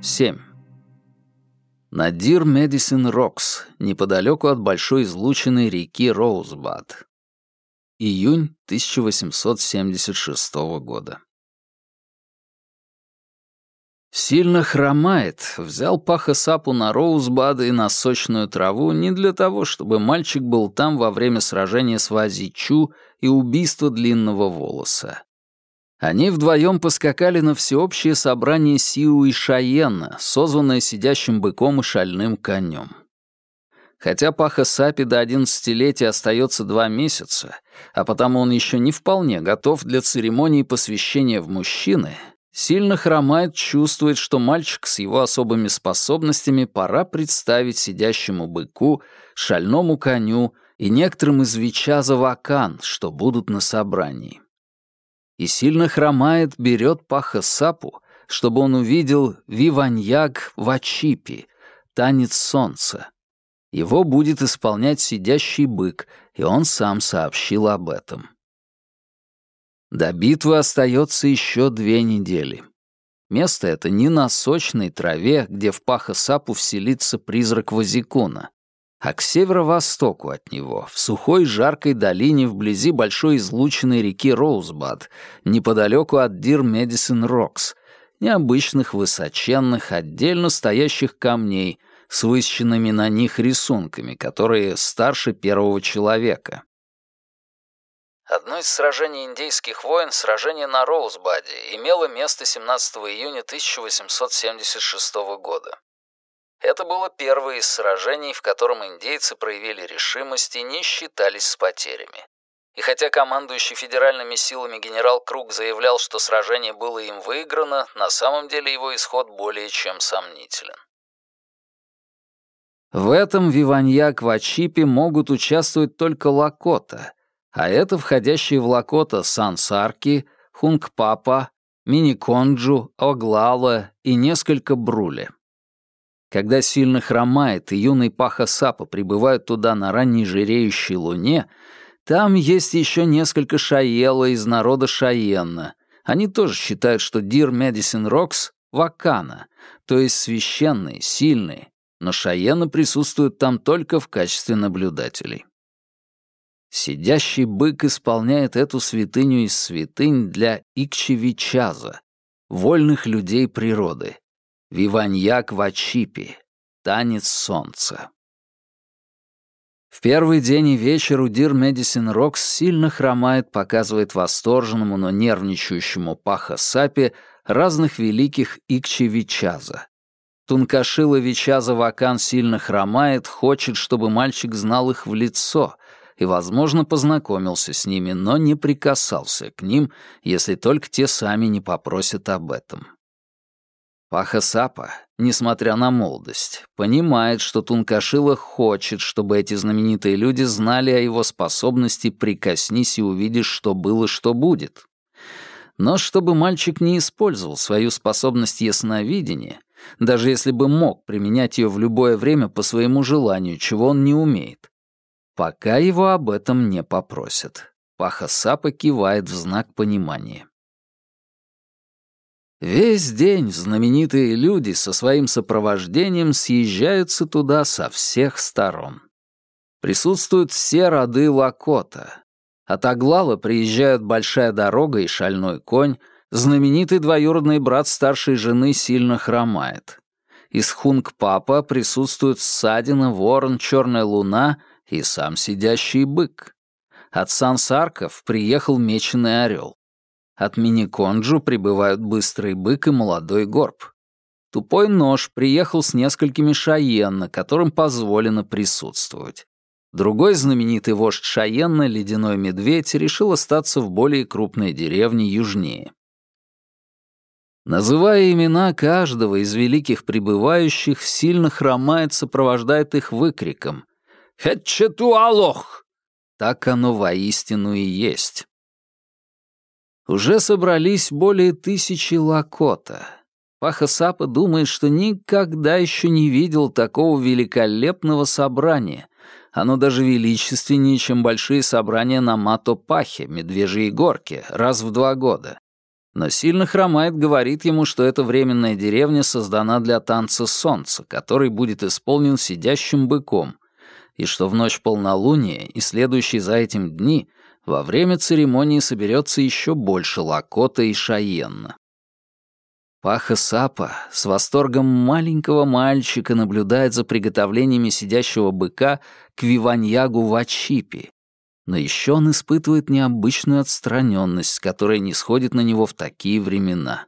7. Надир Медисин Рокс, неподалеку от большой излученной реки Роузбад. Июнь 1876 года. Сильно хромает, взял Паха Сапу на Роузбада и на сочную траву не для того, чтобы мальчик был там во время сражения с Вазичу и убийства длинного волоса. Они вдвоем поскакали на всеобщее собрание Сиу и Шаена, созванное сидящим быком и шальным конем. Хотя Паха Сапи до одиннадцатилетия остается два месяца, а потому он еще не вполне готов для церемонии посвящения в мужчины, сильно хромает, чувствует, что мальчик с его особыми способностями пора представить сидящему быку, шальному коню и некоторым из Вичаза Вакан, что будут на собрании и сильно хромает, берет паха сапу, чтобы он увидел виваньяг вачипи, танец солнца. Его будет исполнять сидящий бык, и он сам сообщил об этом. До битвы остается еще две недели. Место это не на сочной траве, где в паха сапу вселится призрак Вазикуна, а к северо-востоку от него, в сухой жаркой долине вблизи большой излученной реки Роузбад, неподалеку от Дир Медисин Рокс, необычных высоченных, отдельно стоящих камней с высеченными на них рисунками, которые старше первого человека. Одно из сражений индейских войн, сражение на Роузбаде, имело место 17 июня 1876 года. Это было первое из сражений, в котором индейцы проявили решимость и не считались с потерями. И хотя командующий федеральными силами генерал Круг заявлял, что сражение было им выиграно, на самом деле его исход более чем сомнителен. В этом виваньяк Вачипе могут участвовать только Лакота, а это входящие в Лакота Сансарки, Хунгпапа, Миниконджу, Оглала и несколько Брули. Когда сильно хромает и юный Паха Сапа прибывают туда на ранней жиреющей луне, там есть еще несколько Шаела из народа Шаенна. Они тоже считают, что Дир Медисин Рокс — вакан, а, то есть священные, сильные, но Шаена присутствуют там только в качестве наблюдателей. Сидящий бык исполняет эту святыню из святынь для икче вичаза, вольных людей природы, виваньяг вачипи. Танец солнца. В первый день и вечер Удир Медисин Рокс сильно хромает, показывает восторженному, но нервничающему Паха Сапи разных великих Икчи Вичаза. Тункашила Вичаза Вакан сильно хромает, хочет, чтобы мальчик знал их в лицо и, возможно, познакомился с ними, но не прикасался к ним, если только те сами не попросят об этом. Паха Сапа, несмотря на молодость, понимает, что Тункашила хочет, чтобы эти знаменитые люди знали о его способности «прикоснись и увидишь, что было, что будет». Но чтобы мальчик не использовал свою способность ясновидения, даже если бы мог применять ее в любое время по своему желанию, чего он не умеет, пока его об этом не попросят. Паха Сапа кивает в знак понимания. Весь день знаменитые люди со своим сопровождением съезжаются туда со всех сторон. Присутствуют все роды Лакота. От Аглала приезжают Большая дорога и Шальной конь, знаменитый двоюродный брат старшей жены сильно хромает. Из Хунг-Папа присутствуют Ссадина, Ворон, Черная Луна и сам сидящий бык. От Сансарков приехал Меченый Орел. От мини-конджу прибывают быстрый бык и молодой горб. Тупой нож приехал с несколькими шаенна, которым позволено присутствовать. Другой знаменитый вождь Шаенна, ледяной медведь, решил остаться в более крупной деревне южнее. Называя имена каждого из великих прибывающих, сильно хромает, сопровождает их выкриком «Хетчетуалох!» Так оно воистину и есть уже собрались более тысячи лакота. Паха Сапа думает, что никогда еще не видел такого великолепного собрания. Оно даже величественнее, чем большие собрания на Мато-Пахе, Медвежьей горке, раз в два года. Но сильно хромает говорит ему, что эта временная деревня создана для танца солнца, который будет исполнен сидящим быком, и что в ночь полнолуния и следующие за этим дни во время церемонии соберется еще больше Лакота и Шаенна. Паха Сапа с восторгом маленького мальчика наблюдает за приготовлениями сидящего быка к виваньягу в Ачипи. Но еще он испытывает необычную отстраненность, которая не сходит на него в такие времена.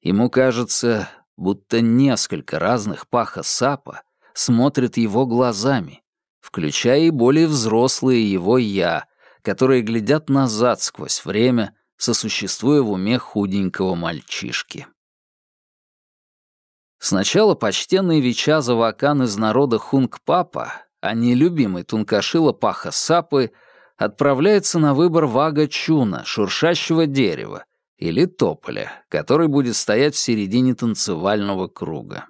Ему кажется, будто несколько разных Паха Сапа смотрят его глазами, включая и более взрослые его «я», которые глядят назад сквозь время, сосуществуя в уме худенького мальчишки. Сначала почтенный Вича Завакан из народа Хунг-Папа, а не любимый Тункашила Паха Сапы, отправляется на выбор Вага Чуна, шуршащего дерева, или тополя, который будет стоять в середине танцевального круга.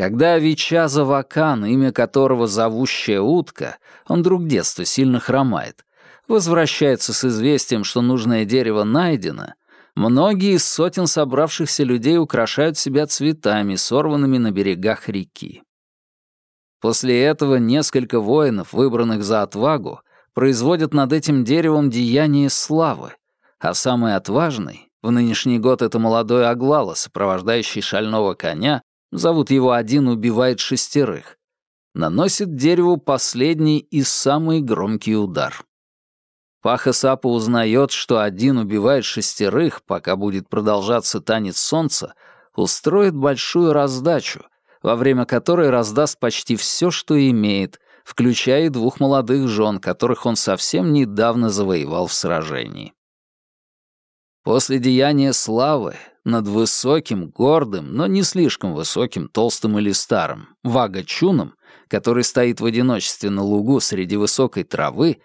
Когда Вича Завакан, имя которого зовущая утка, он друг детства сильно хромает, возвращается с известием, что нужное дерево найдено, многие из сотен собравшихся людей украшают себя цветами, сорванными на берегах реки. После этого несколько воинов, выбранных за отвагу, производят над этим деревом деяние славы, а самый отважный, в нынешний год это молодой Аглала, сопровождающий шального коня, зовут его «Один убивает шестерых», наносит дереву последний и самый громкий удар. Паха Сапа узнает, что один убивает шестерых, пока будет продолжаться танец солнца, устроит большую раздачу, во время которой раздаст почти все, что имеет, включая двух молодых жен, которых он совсем недавно завоевал в сражении. После деяния славы над высоким, гордым, но не слишком высоким, толстым или старым, Вага-чуном, который стоит в одиночестве на лугу среди высокой травы,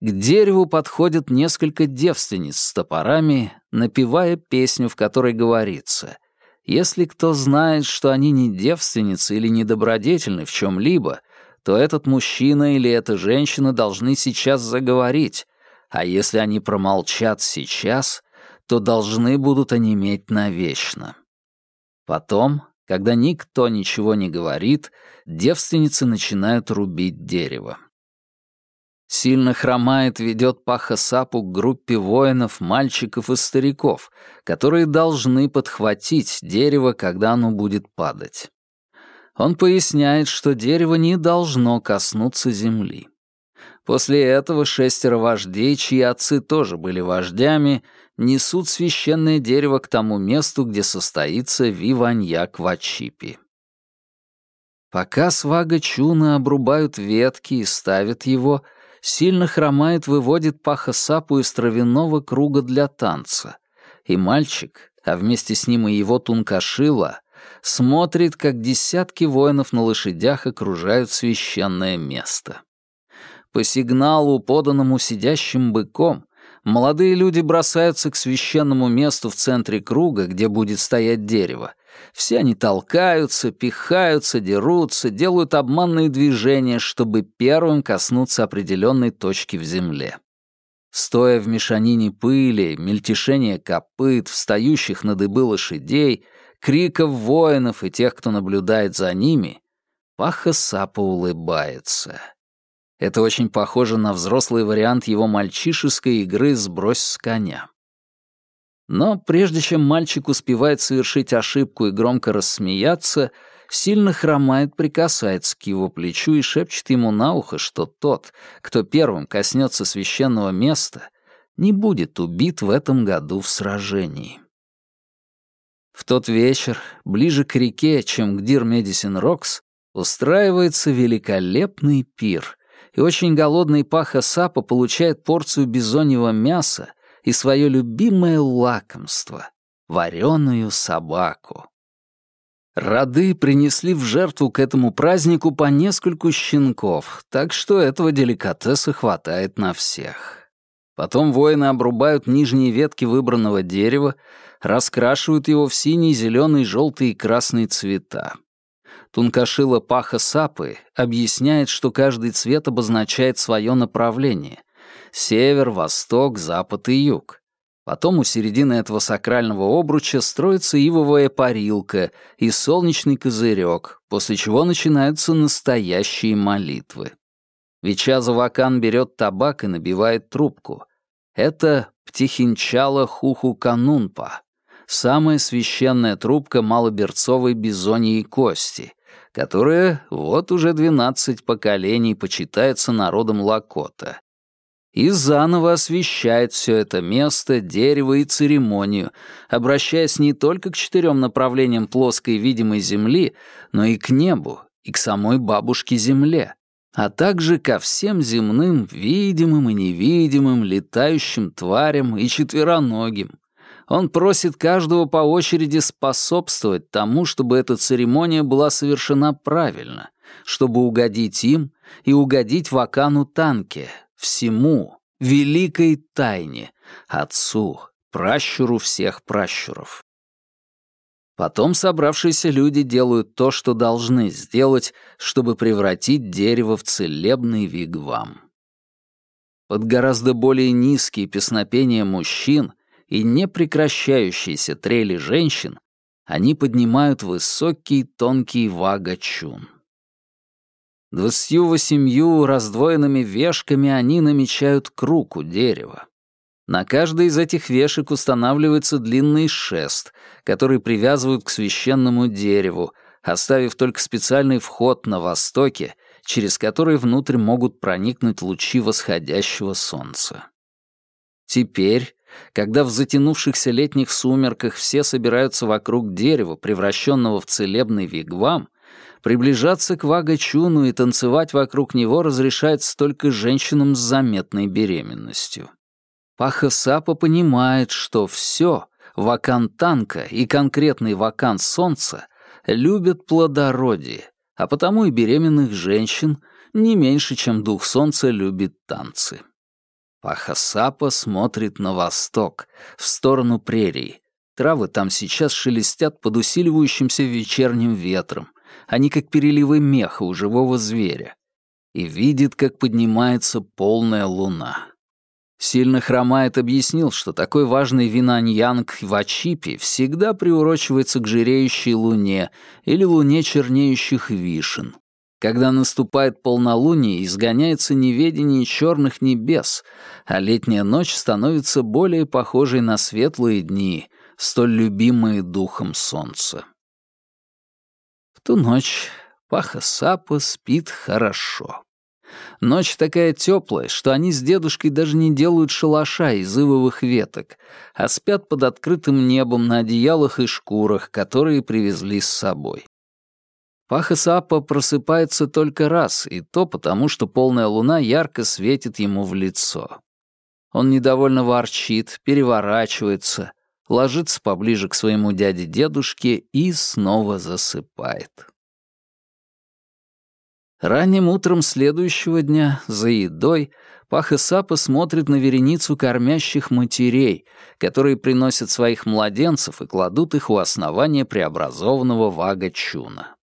к дереву подходят несколько девственниц с топорами, напевая песню, в которой говорится «Если кто знает, что они не девственницы или недобродетельны в чем-либо, то этот мужчина или эта женщина должны сейчас заговорить, а если они промолчат сейчас, то должны будут онеметь навечно». Потом, когда никто ничего не говорит, девственницы начинают рубить дерево. Сильно хромает ведет Паха Сапу к группе воинов, мальчиков и стариков, которые должны подхватить дерево, когда оно будет падать. Он поясняет, что дерево не должно коснуться земли. После этого шестеро вождей, чьи отцы тоже были вождями, несут священное дерево к тому месту, где состоится Виваньяк Вачипи. Пока свага Чуна обрубают ветки и ставят его — сильно хромает, выводит Паха-Сапу из травяного круга для танца. И мальчик, а вместе с ним и его Тункашила, смотрит, как десятки воинов на лошадях окружают священное место. По сигналу, поданному сидящим быком, молодые люди бросаются к священному месту в центре круга, где будет стоять дерево, все они толкаются, пихаются, дерутся, делают обманные движения, чтобы первым коснуться определенной точки в земле. Стоя в мешанине пыли, мельтешения копыт, встающих на дыбы лошадей, криков воинов и тех, кто наблюдает за ними, Паха Сапа улыбается. Это очень похоже на взрослый вариант его мальчишеской игры «Сбрось с коня». Но прежде чем мальчик успевает совершить ошибку и громко рассмеяться, сильно хромает, прикасается к его плечу и шепчет ему на ухо, что тот, кто первым коснется священного места, не будет убит в этом году в сражении. В тот вечер, ближе к реке, чем к Дир Медисин Рокс, устраивается великолепный пир, и очень голодный Паха Сапа получает порцию бизоньего мяса и свое любимое лакомство — вареную собаку. Роды принесли в жертву к этому празднику по нескольку щенков, так что этого деликатеса хватает на всех. Потом воины обрубают нижние ветки выбранного дерева, раскрашивают его в синий, зеленый, желтый и красный цвета. Тункашила Паха Сапы объясняет, что каждый цвет обозначает свое направление, север, восток, запад и юг. Потом у середины этого сакрального обруча строится ивовая парилка и солнечный козырек, после чего начинаются настоящие молитвы. Вичаза Вакан берет табак и набивает трубку. Это птихинчала хуху канунпа, самая священная трубка малоберцовой бизоньей кости, которая вот уже двенадцать поколений почитается народом Лакота. И заново освещает все это место, дерево и церемонию, обращаясь не только к четырем направлениям плоской видимой земли, но и к небу, и к самой бабушке-земле, а также ко всем земным, видимым и невидимым, летающим тварям и четвероногим, он просит каждого по очереди способствовать тому, чтобы эта церемония была совершена правильно, чтобы угодить им и угодить Вакану Танке, всему, великой тайне, отцу, пращуру всех пращуров. Потом собравшиеся люди делают то, что должны сделать, чтобы превратить дерево в целебный вигвам. Под гораздо более низкие песнопения мужчин и непрекращающиеся трели женщин, они поднимают высокий тонкий вага-чун. Двадцатью восемью раздвоенными вешками они намечают круг у дерева. На каждой из этих вешек устанавливается длинный шест, который привязывают к священному дереву, оставив только специальный вход на востоке, через который внутрь могут проникнуть лучи восходящего солнца. Теперь, когда в затянувшихся летних сумерках все собираются вокруг дерева, превращенного в целебный вигвам, приближаться к Вагачуну и танцевать вокруг него разрешается только женщинам с заметной беременностью. Паха Сапа понимает, что все, вакан танка и конкретный вакан солнца, любят плодородие, а потому и беременных женщин не меньше, чем дух солнца любит танцы. Пахасапа смотрит на восток, в сторону прерии. Травы там сейчас шелестят под усиливающимся вечерним ветром. Они как переливы меха у живого зверя. И видит, как поднимается полная луна. Сильно хромает объяснил, что такой важный винаньянг в Ачипе всегда приурочивается к жиреющей луне или луне чернеющих вишен, когда наступает полнолуние, изгоняется неведение черных небес, а летняя ночь становится более похожей на светлые дни, столь любимые духом солнца. В ту ночь Паха Сапа спит хорошо. Ночь такая теплая, что они с дедушкой даже не делают шалаша из ивовых веток, а спят под открытым небом на одеялах и шкурах, которые привезли с собой. Паха Сапа просыпается только раз, и то потому, что полная луна ярко светит ему в лицо. Он недовольно ворчит, переворачивается, ложится поближе к своему дяде-дедушке и снова засыпает. Ранним утром следующего дня, за едой, Паха Сапа смотрит на вереницу кормящих матерей, которые приносят своих младенцев и кладут их у основания преобразованного Вага Чуна.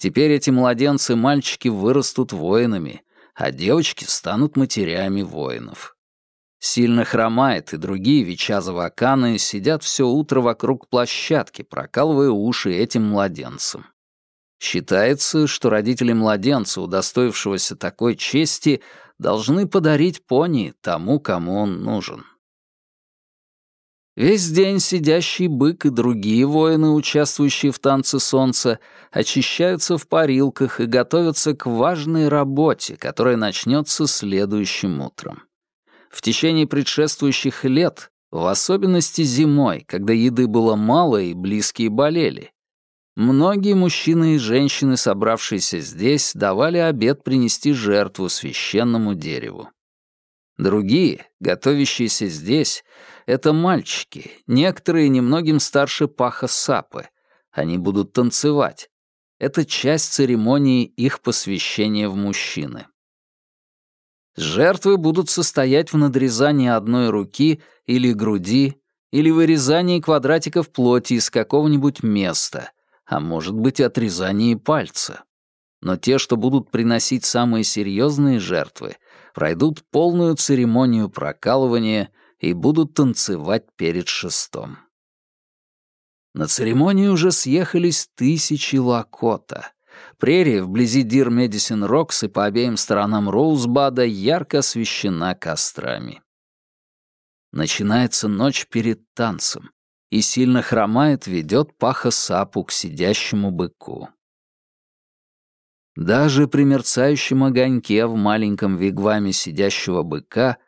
Теперь эти младенцы-мальчики вырастут воинами, а девочки станут матерями воинов. Сильно хромает, и другие Вичаза-ваканы сидят все утро вокруг площадки, прокалывая уши этим младенцам. Считается, что родители младенца, удостоившегося такой чести, должны подарить пони тому, кому он нужен. Весь день сидящий бык и другие воины, участвующие в танце солнца, очищаются в парилках и готовятся к важной работе, которая начнется следующим утром. В течение предшествующих лет, в особенности зимой, когда еды было мало и близкие болели, многие мужчины и женщины, собравшиеся здесь, давали обед принести жертву священному дереву. Другие, готовящиеся здесь, это мальчики, некоторые немногим старше Паха Сапы. Они будут танцевать. Это часть церемонии их посвящения в мужчины. Жертвы будут состоять в надрезании одной руки или груди, или вырезании квадратиков плоти из какого-нибудь места, а может быть, отрезании пальца. Но те, что будут приносить самые серьезные жертвы — пройдут полную церемонию прокалывания и будут танцевать перед шестом. На церемонию уже съехались тысячи лакота. Прерия вблизи Дир Медисин Рокс и по обеим сторонам Роузбада ярко освещена кострами. Начинается ночь перед танцем, и сильно хромает ведет паха сапу к сидящему быку. Даже при мерцающем огоньке в маленьком вигваме сидящего быка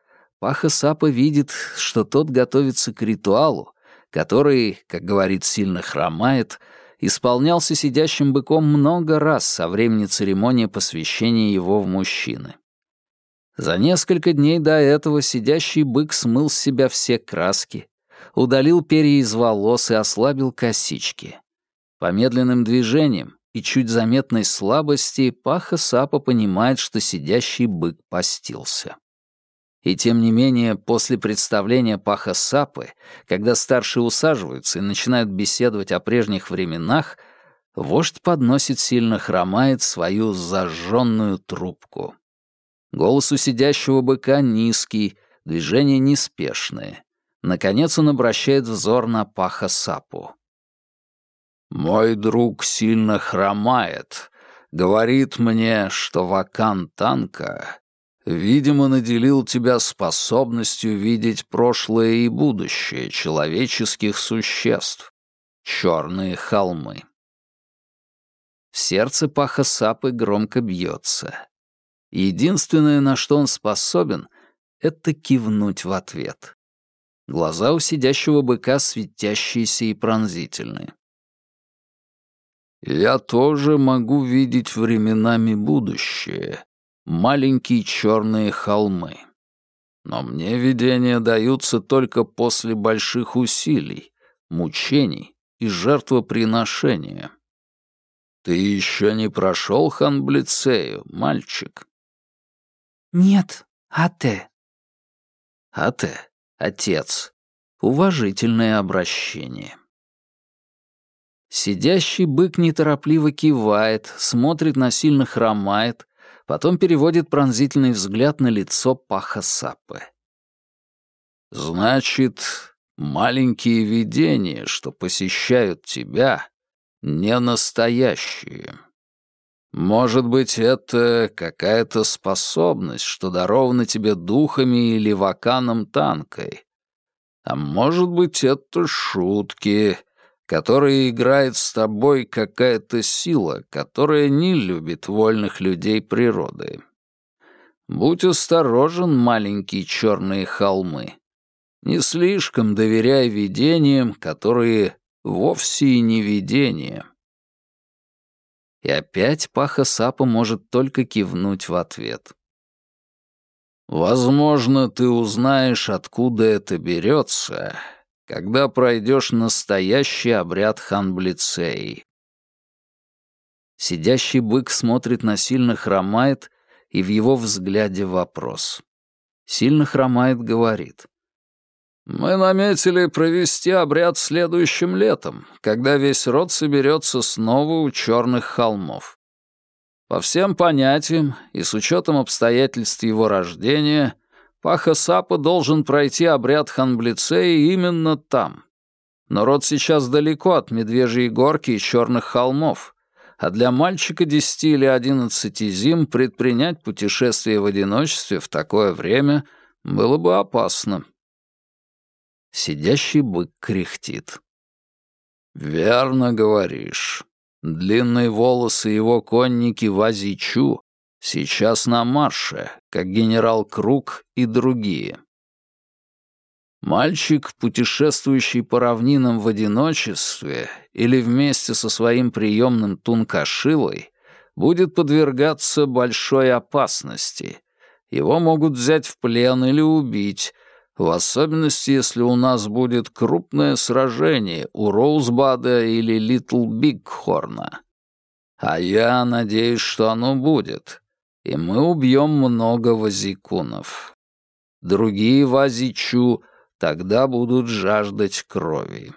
паха сапа видит, что тот готовится к ритуалу, который, как говорит, сильно хромает, исполнялся сидящим быком много раз со времени церемонии посвящения его в мужчины. За несколько дней до этого сидящий бык смыл с себя все краски, удалил перья из волос и ослабил косички. По медленным движениям и чуть заметной слабости Паха Сапа понимает, что сидящий бык постился. И тем не менее, после представления Паха Сапы, когда старшие усаживаются и начинают беседовать о прежних временах, вождь подносит сильно хромает свою зажженную трубку. Голос у сидящего быка низкий, движения неспешные. Наконец он обращает взор на Паха Сапу. «Мой друг сильно хромает. Говорит мне, что Вакан Танка Видимо, наделил тебя способностью видеть прошлое и будущее человеческих существ. Черные холмы. Сердце Паха Сапы громко бьется. Единственное, на что он способен, — это кивнуть в ответ. Глаза у сидящего быка светящиеся и пронзительные. «Я тоже могу видеть временами будущее», маленькие черные холмы. Но мне видения даются только после больших усилий, мучений и жертвоприношения. Ты еще не прошел Ханблицею, мальчик? Нет, Ате. Ате, отец. Уважительное обращение. Сидящий бык неторопливо кивает, смотрит на сильно хромает, потом переводит пронзительный взгляд на лицо Паха Саппы. «Значит, маленькие видения, что посещают тебя, не настоящие. Может быть, это какая-то способность, что дарована тебе духами или ваканом танкой. А может быть, это шутки, которой играет с тобой какая-то сила, которая не любит вольных людей природы. Будь осторожен, маленькие черные холмы. Не слишком доверяй видениям, которые вовсе и не видения. И опять Паха Сапа может только кивнуть в ответ. Возможно, ты узнаешь, откуда это берется, когда пройдешь настоящий обряд ханблицеи. Сидящий бык смотрит на сильно хромает, и в его взгляде вопрос. Сильно хромает говорит. «Мы наметили провести обряд следующим летом, когда весь род соберется снова у черных холмов. По всем понятиям и с учетом обстоятельств его рождения Паха Сапа должен пройти обряд Ханблицеи именно там. Но род сейчас далеко от Медвежьей горки и Черных холмов, а для мальчика десяти или одиннадцати зим предпринять путешествие в одиночестве в такое время было бы опасно. Сидящий бык кряхтит. «Верно говоришь. Длинные волосы его конники Вазичу Сейчас на марше, как генерал Круг и другие. Мальчик, путешествующий по равнинам в одиночестве или вместе со своим приемным Тункашилой, будет подвергаться большой опасности. Его могут взять в плен или убить, в особенности, если у нас будет крупное сражение у Роузбада или Литл Бигхорна. А я надеюсь, что оно будет и мы убьем много вазикунов. Другие вазичу тогда будут жаждать крови.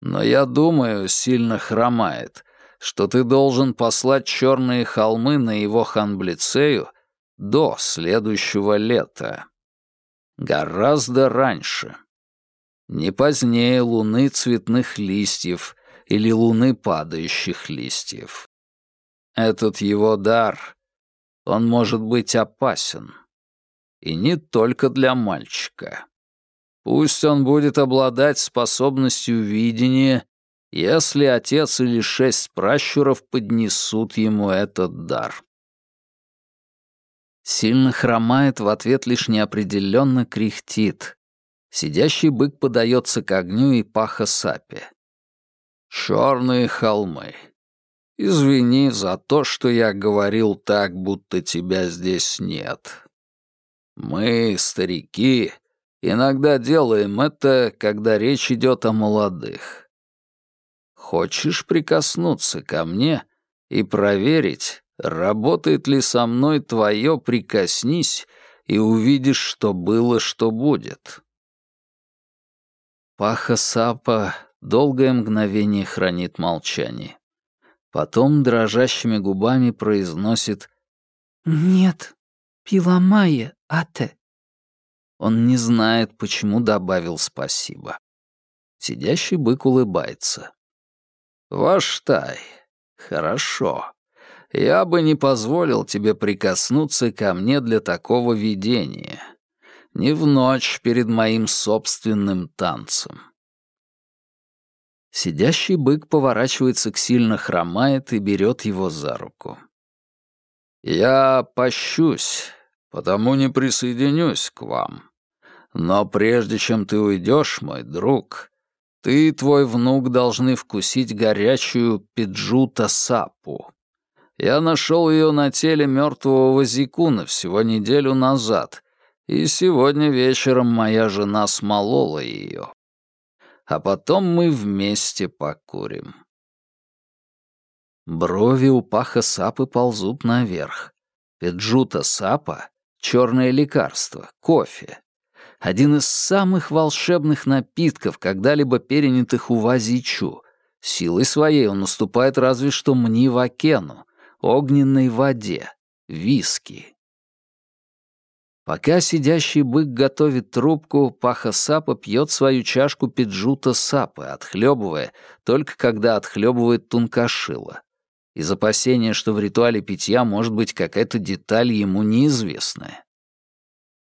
Но я думаю, сильно хромает, что ты должен послать черные холмы на его ханблицею до следующего лета. Гораздо раньше. Не позднее луны цветных листьев или луны падающих листьев. Этот его дар, он может быть опасен. И не только для мальчика. Пусть он будет обладать способностью видения, если отец или шесть пращуров поднесут ему этот дар. Сильно хромает, в ответ лишь неопределенно кряхтит. Сидящий бык подается к огню и паха сапе. «Черные холмы. Извини за то, что я говорил так, будто тебя здесь нет. Мы, старики, иногда делаем это, когда речь идет о молодых. Хочешь прикоснуться ко мне и проверить, работает ли со мной твое «прикоснись» и увидишь, что было, что будет?» Паха Сапа долгое мгновение хранит молчание. Потом дрожащими губами произносит «Нет, пиламая, ате». Он не знает, почему добавил спасибо. Сидящий бык улыбается. «Ваштай, хорошо. Я бы не позволил тебе прикоснуться ко мне для такого видения. Не в ночь перед моим собственным танцем». Сидящий бык поворачивается к сильно хромает и берет его за руку. «Я пощусь, потому не присоединюсь к вам. Но прежде чем ты уйдешь, мой друг, ты и твой внук должны вкусить горячую пиджута сапу. Я нашел ее на теле мертвого Вазикуна всего неделю назад, и сегодня вечером моя жена смолола ее а потом мы вместе покурим. Брови у паха сапы ползут наверх. Педжута сапа — черное лекарство, кофе. Один из самых волшебных напитков, когда-либо перенятых у Вазичу. Силой своей он уступает разве что Мнивакену, огненной воде, виски. Пока сидящий бык готовит трубку, Паха Сапа пьет свою чашку пиджута Сапы, отхлебывая, только когда отхлебывает тункашила. Из опасения, что в ритуале питья может быть какая-то деталь ему неизвестная.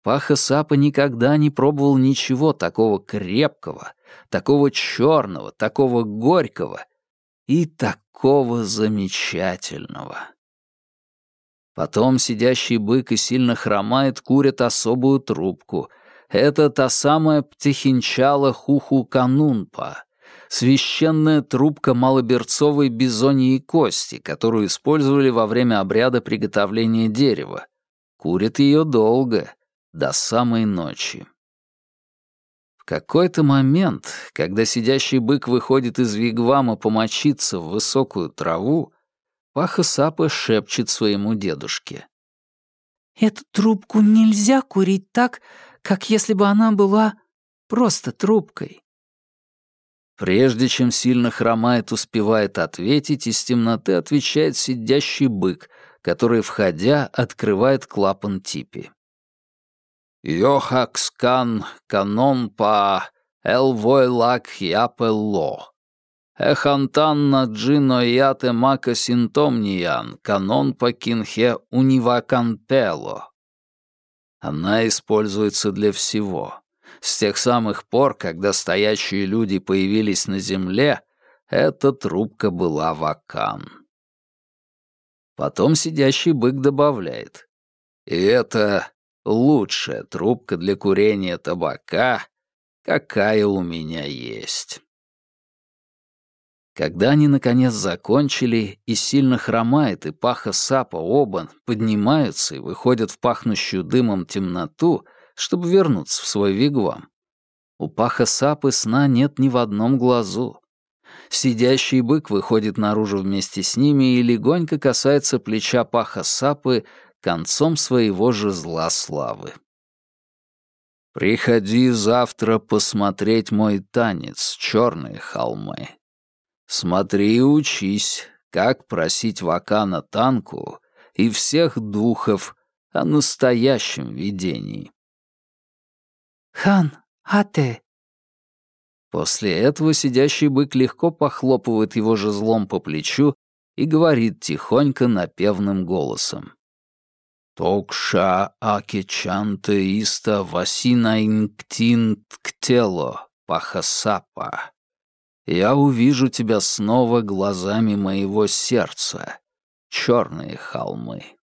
Паха Сапа никогда не пробовал ничего такого крепкого, такого черного, такого горького и такого замечательного. Потом сидящий бык и сильно хромает курят особую трубку. Это та самая птихинчала хуху-канунпа, священная трубка малоберцовой бизоньей кости, которую использовали во время обряда приготовления дерева. Курят ее долго, до самой ночи. В какой-то момент, когда сидящий бык выходит из вигвама помочиться в высокую траву, Паха Сапа шепчет своему дедушке. «Эту трубку нельзя курить так, как если бы она была просто трубкой». Прежде чем сильно хромает, успевает ответить, из темноты отвечает сидящий бык, который, входя, открывает клапан типи. «Йохакскан канон па элвойлак япелло». Эхантанна джино яте мака синтомниян, канон по кинхе унивакантело. Она используется для всего. С тех самых пор, когда стоящие люди появились на земле, эта трубка была вакан. Потом сидящий бык добавляет. И это лучшая трубка для курения табака, какая у меня есть. Когда они, наконец, закончили, и сильно хромает, и паха сапа оба поднимаются и выходят в пахнущую дымом темноту, чтобы вернуться в свой вигвам. У паха сапы сна нет ни в одном глазу. Сидящий бык выходит наружу вместе с ними и легонько касается плеча паха сапы концом своего же зла славы. «Приходи завтра посмотреть мой танец, черные холмы», Смотри и учись, как просить Вакана Танку и всех духов о настоящем видении. «Хан, ате». После этого сидящий бык легко похлопывает его жезлом по плечу и говорит тихонько напевным голосом. «Токша аке чанте иста васина инктин ктело пахасапа». Я увижу тебя снова глазами моего сердца. Черные холмы.